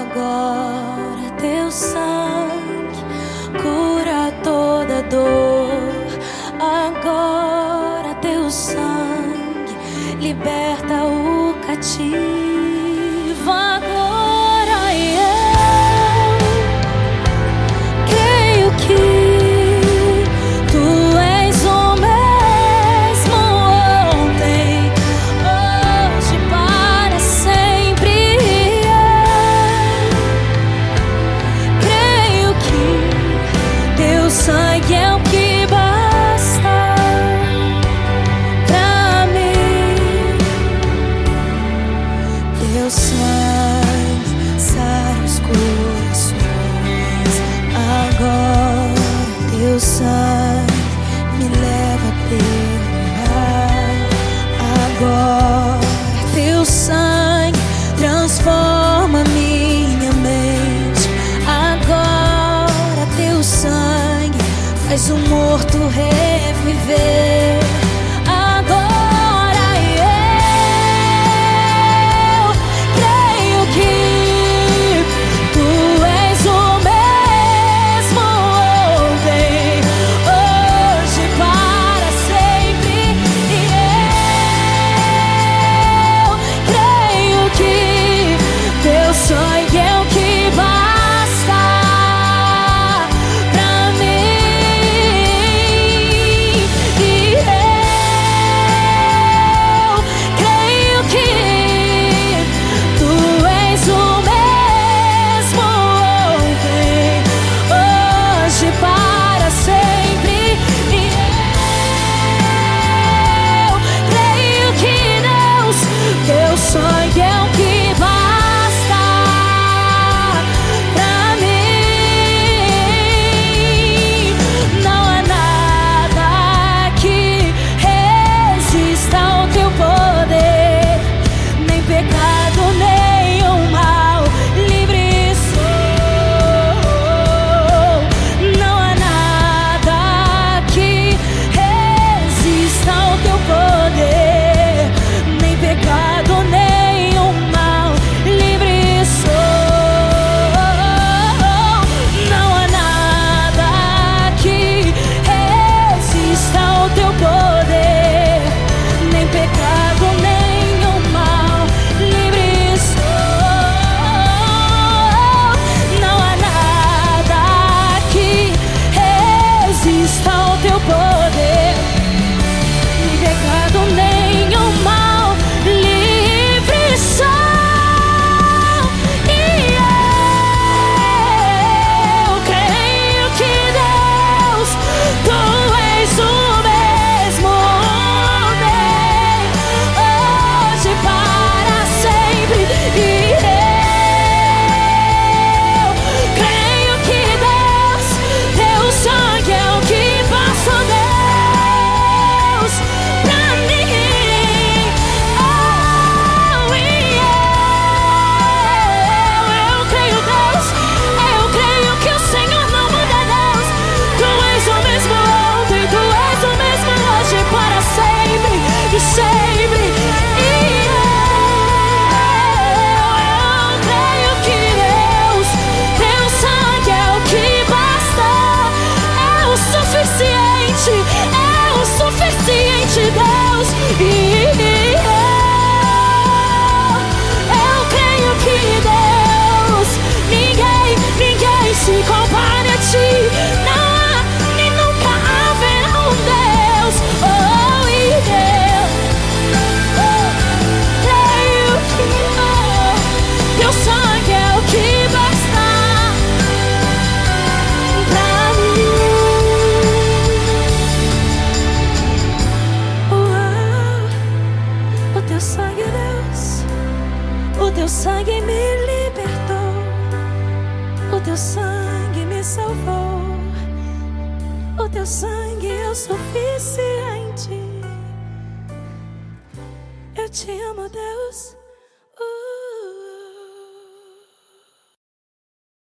Agora teu sangue cura toda dor. Agora teu sangue liberta o cativo. Faz o morto reviver. Teu sangue me libertou, o teu sangue me salvou, o teu sangue é o suficiente. Eu te amo, Deus.